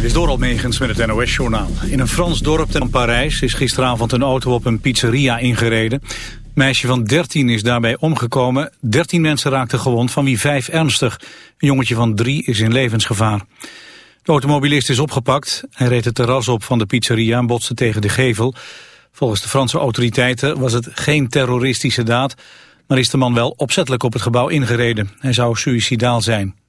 Dit is Doral Megens met het NOS-journaal. In een Frans dorp ten Parijs is gisteravond een auto op een pizzeria ingereden. Een meisje van 13 is daarbij omgekomen. 13 mensen raakten gewond, van wie vijf ernstig. Een jongetje van drie is in levensgevaar. De automobilist is opgepakt. Hij reed het terras op van de pizzeria en botste tegen de gevel. Volgens de Franse autoriteiten was het geen terroristische daad... maar is de man wel opzettelijk op het gebouw ingereden. Hij zou suïcidaal zijn.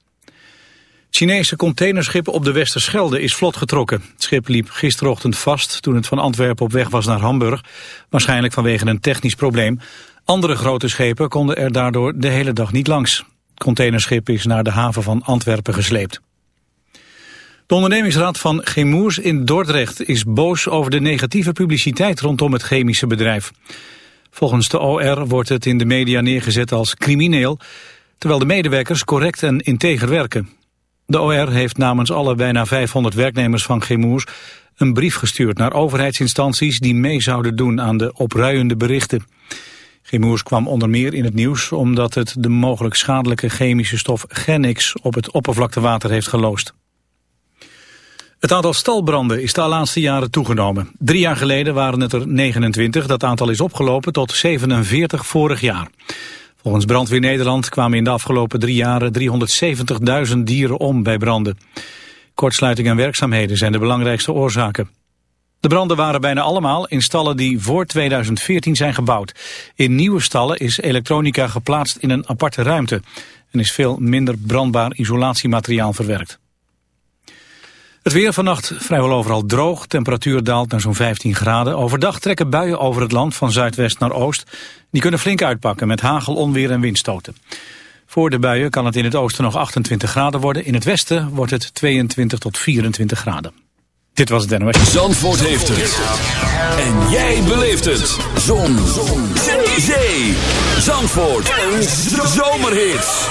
Chinese containerschip op de Westerschelde is vlot getrokken. Het schip liep gisterochtend vast toen het van Antwerpen op weg was naar Hamburg. Waarschijnlijk vanwege een technisch probleem. Andere grote schepen konden er daardoor de hele dag niet langs. Het containerschip is naar de haven van Antwerpen gesleept. De ondernemingsraad van Chemours in Dordrecht is boos over de negatieve publiciteit rondom het chemische bedrijf. Volgens de OR wordt het in de media neergezet als crimineel, terwijl de medewerkers correct en integer werken. De OR heeft namens alle bijna 500 werknemers van Gemoers een brief gestuurd naar overheidsinstanties die mee zouden doen aan de opruiende berichten. Gemoers kwam onder meer in het nieuws omdat het de mogelijk schadelijke chemische stof Genix op het oppervlaktewater heeft geloosd. Het aantal stalbranden is de laatste jaren toegenomen. Drie jaar geleden waren het er 29, dat aantal is opgelopen tot 47 vorig jaar. Volgens Brandweer Nederland kwamen in de afgelopen drie jaren 370.000 dieren om bij branden. Kortsluiting en werkzaamheden zijn de belangrijkste oorzaken. De branden waren bijna allemaal in stallen die voor 2014 zijn gebouwd. In nieuwe stallen is elektronica geplaatst in een aparte ruimte... en is veel minder brandbaar isolatiemateriaal verwerkt. Het weer vannacht vrijwel overal droog. Temperatuur daalt naar zo'n 15 graden. Overdag trekken buien over het land van zuidwest naar oost. Die kunnen flink uitpakken met hagel, onweer en windstoten. Voor de buien kan het in het oosten nog 28 graden worden. In het westen wordt het 22 tot 24 graden. Dit was het NOS. Zandvoort heeft het. En jij beleeft het. Zon. Zon. Zee. Zandvoort. Een zomerhit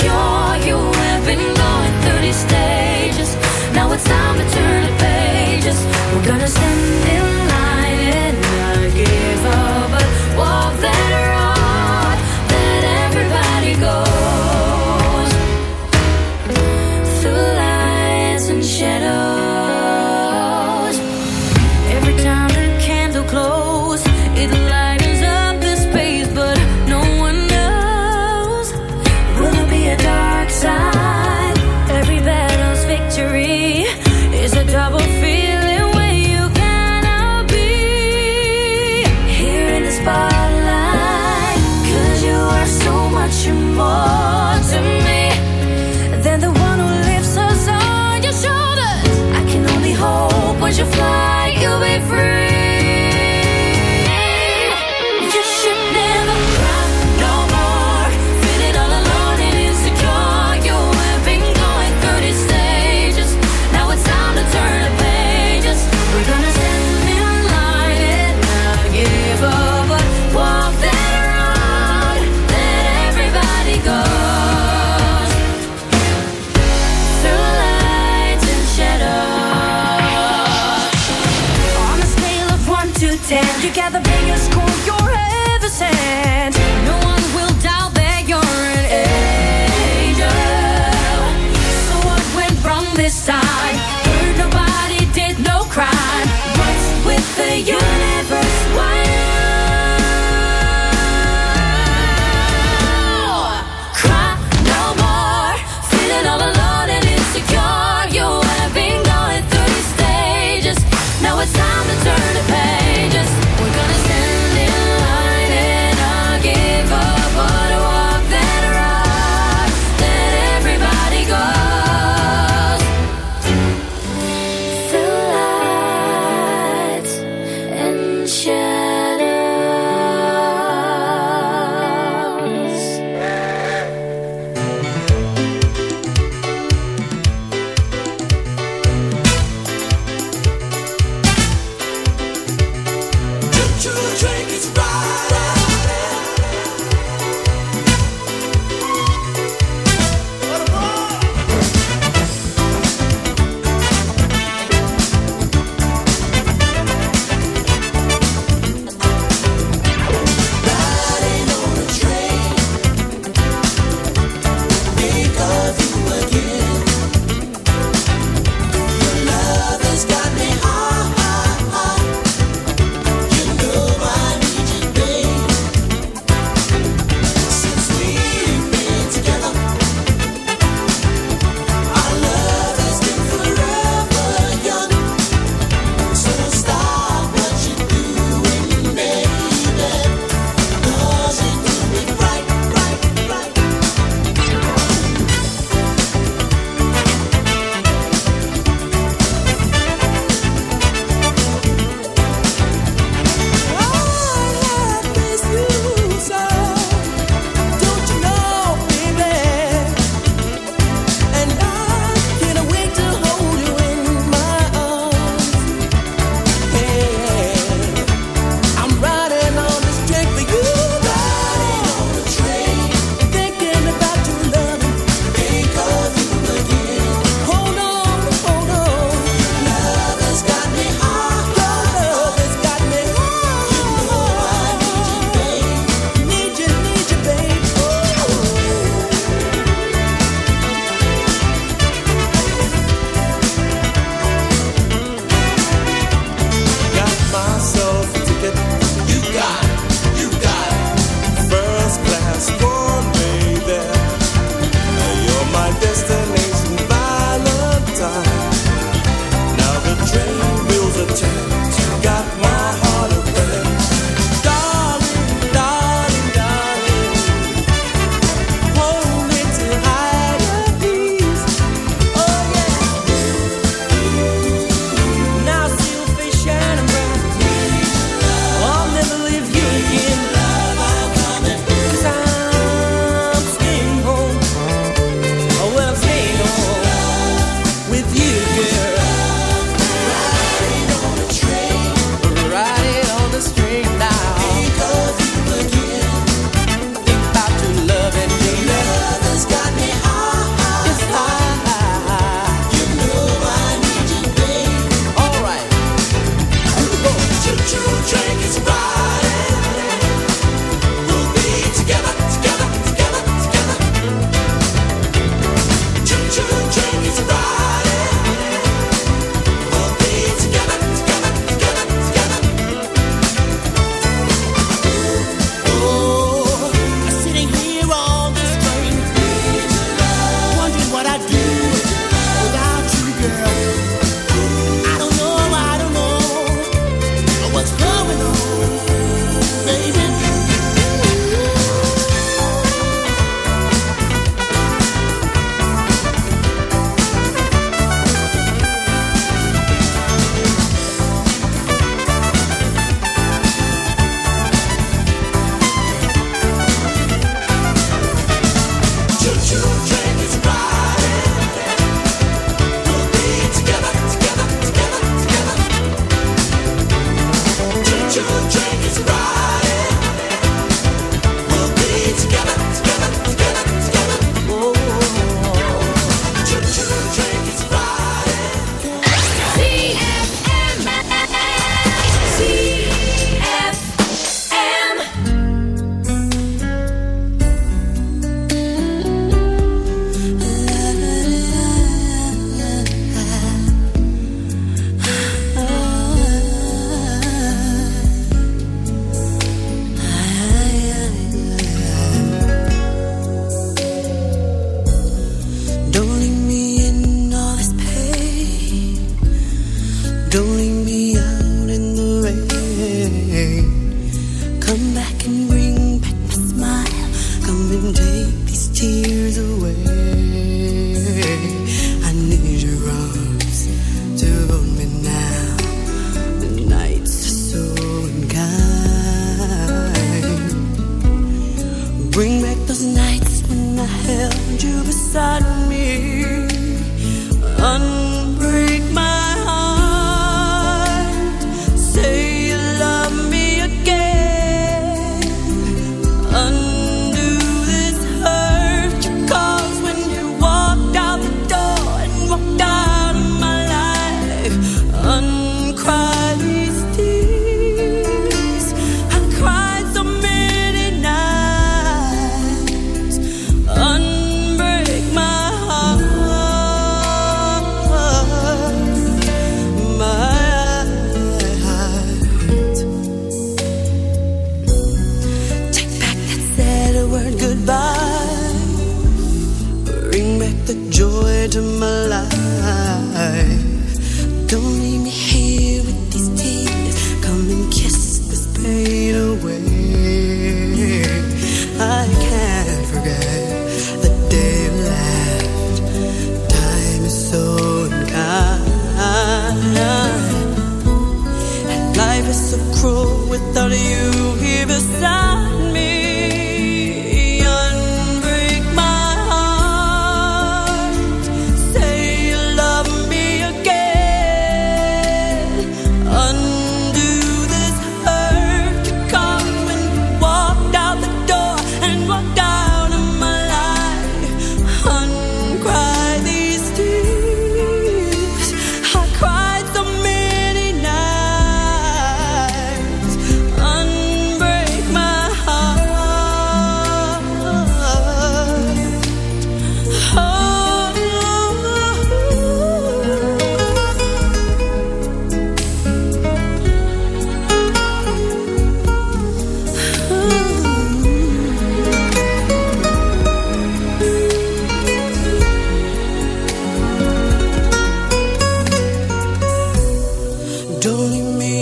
cure. You have been going through these stages. Now it's time to turn.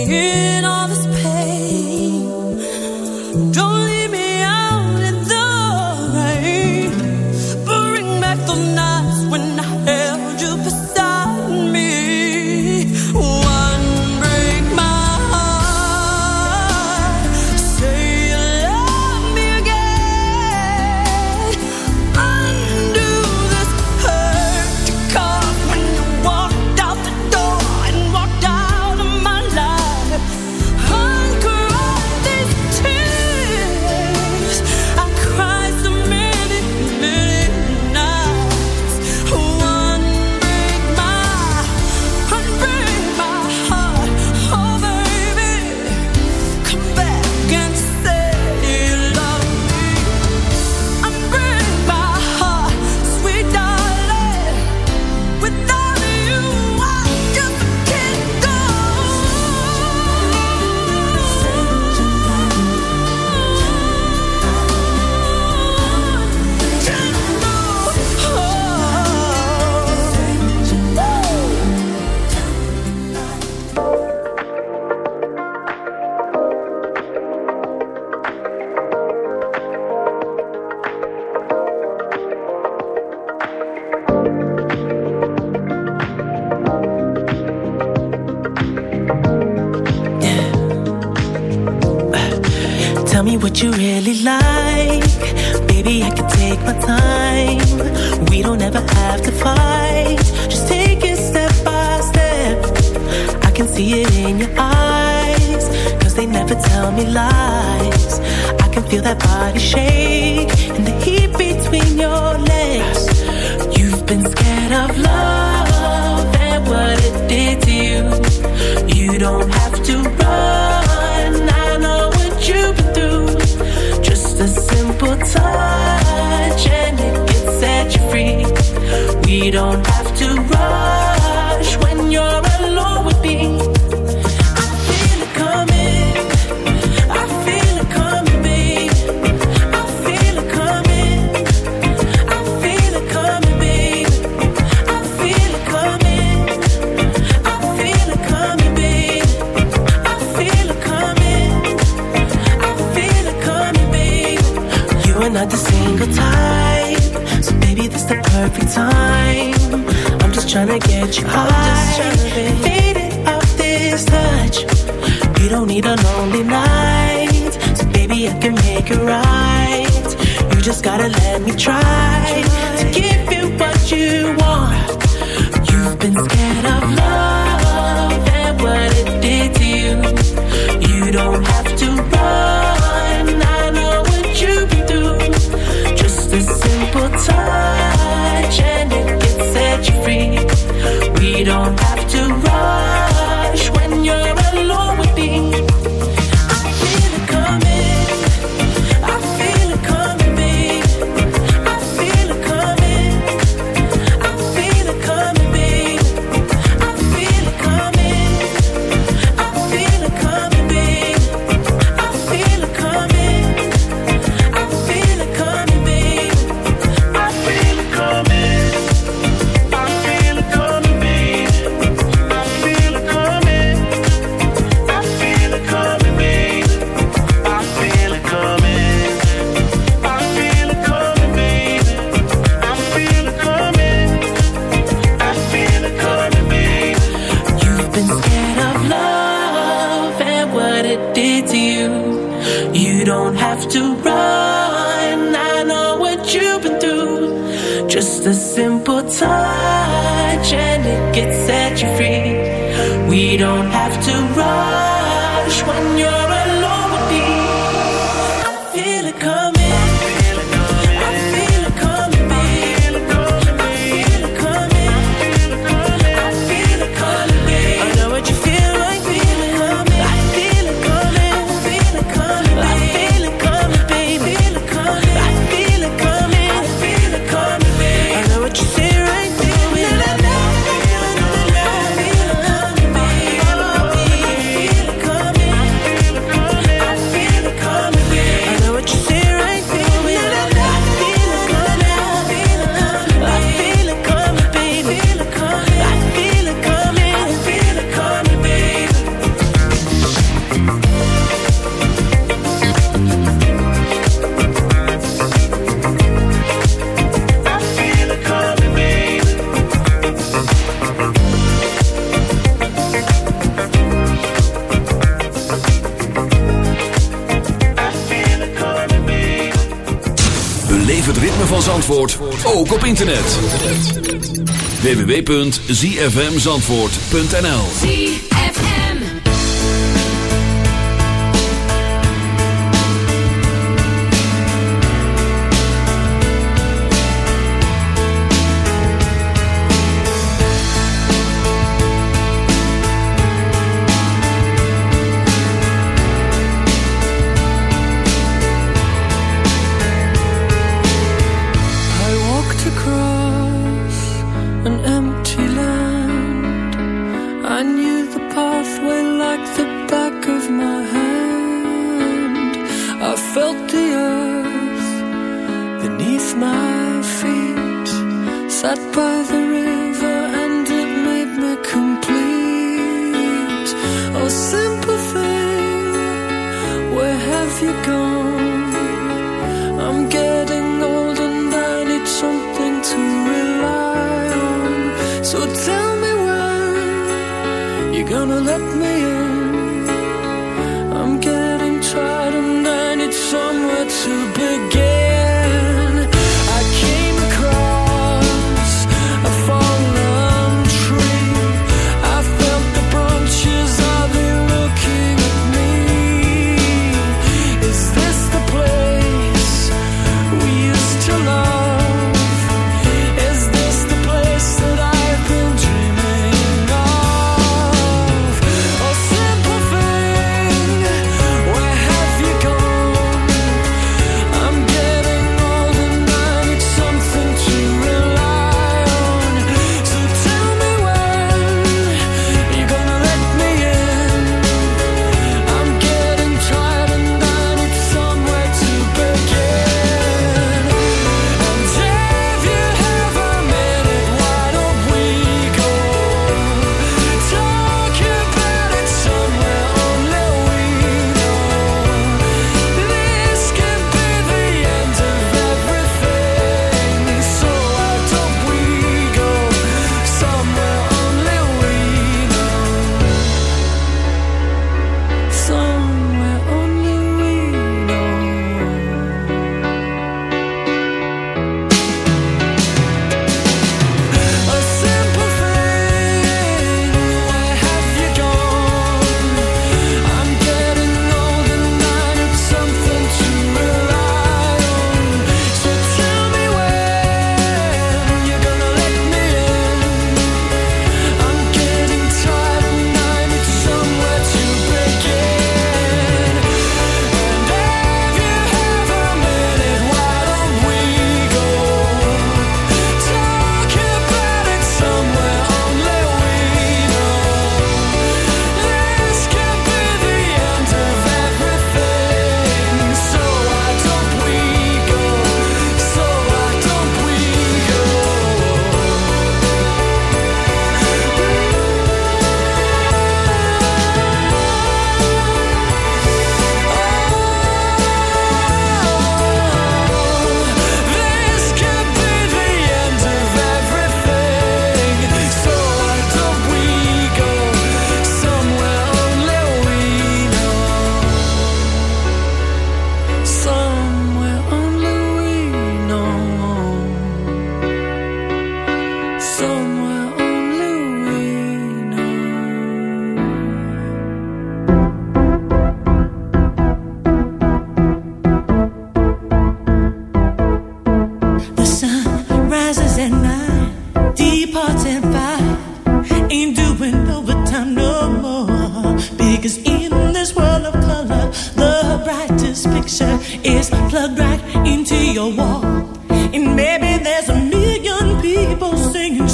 雨。A single just gotta let me try to give you what you want. www.zfmzandvoort.nl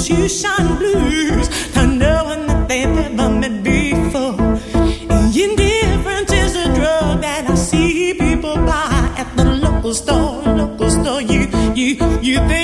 Constitution blues. Not knowing that they've never met before. And indifference is a drug that I see people buy at the local store. Local store, you, you, you think.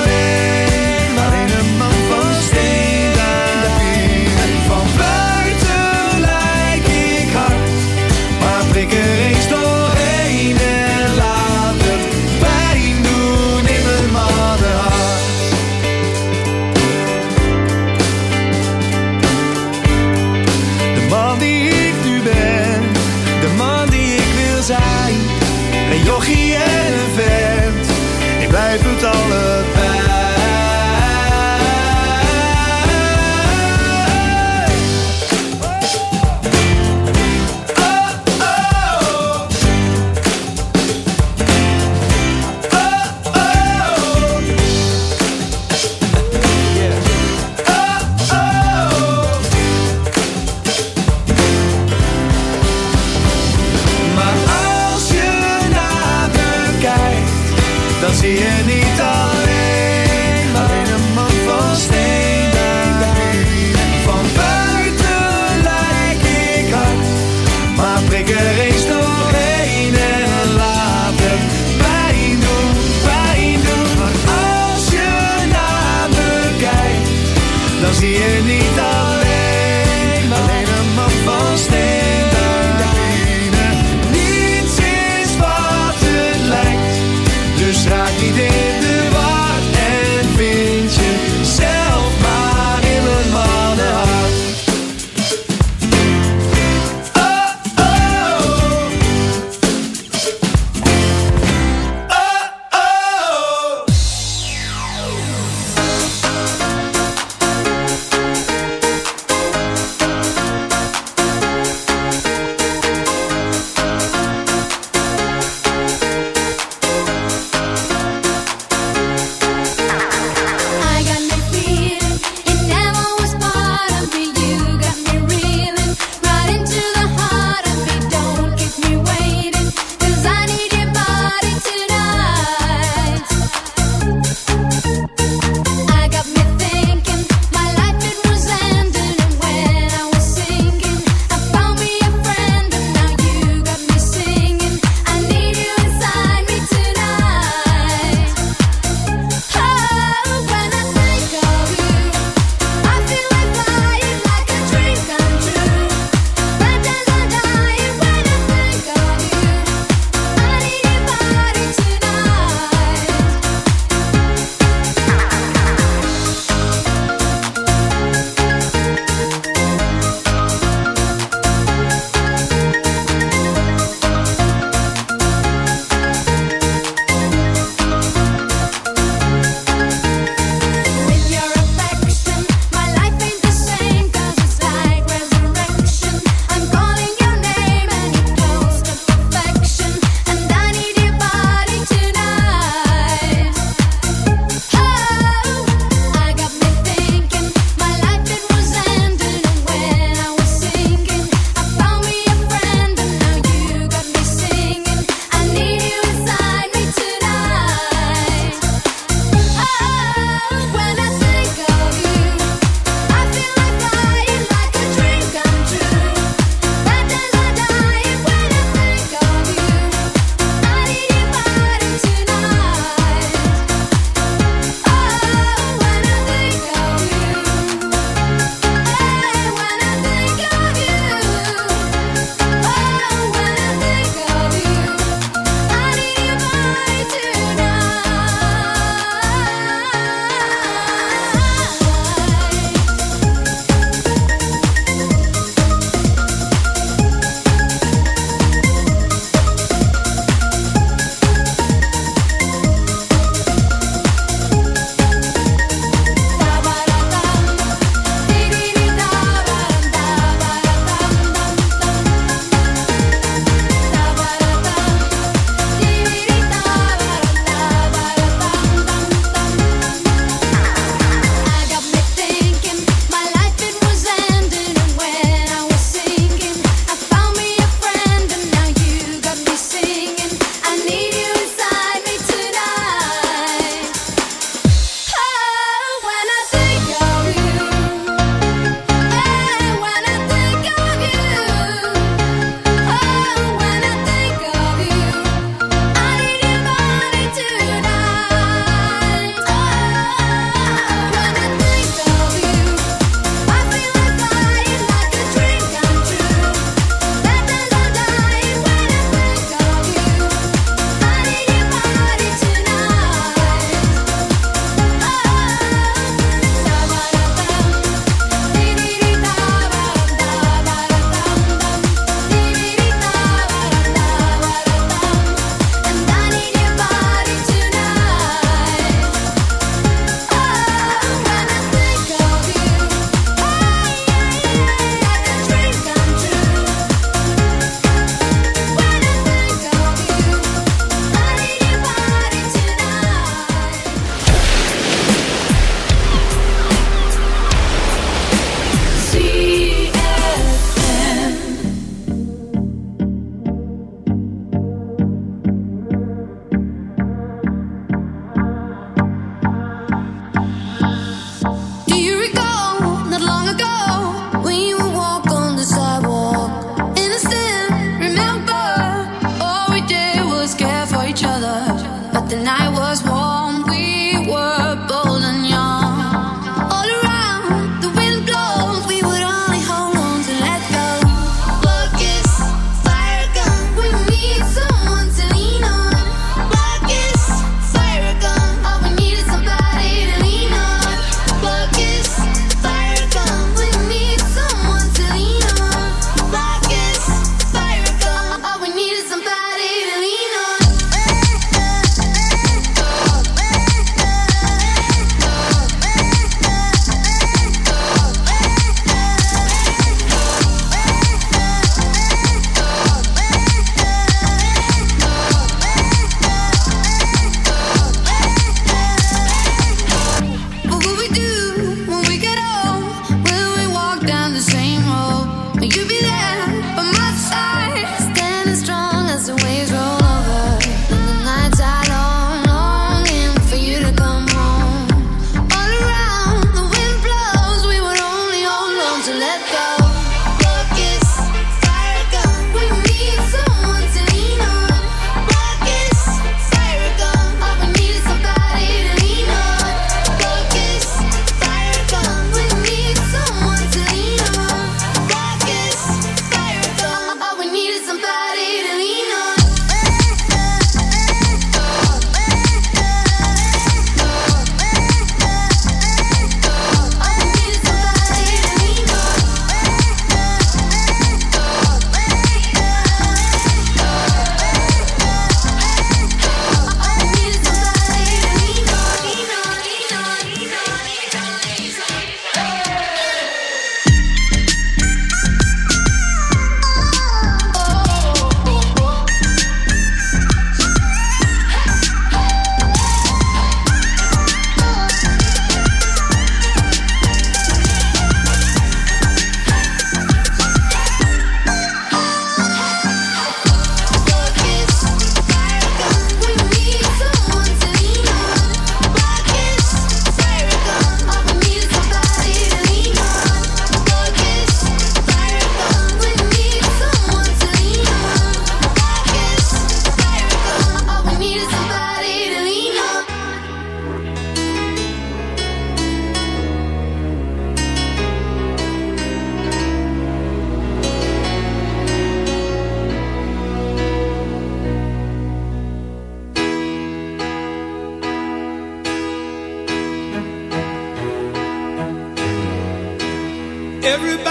everybody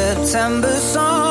September song,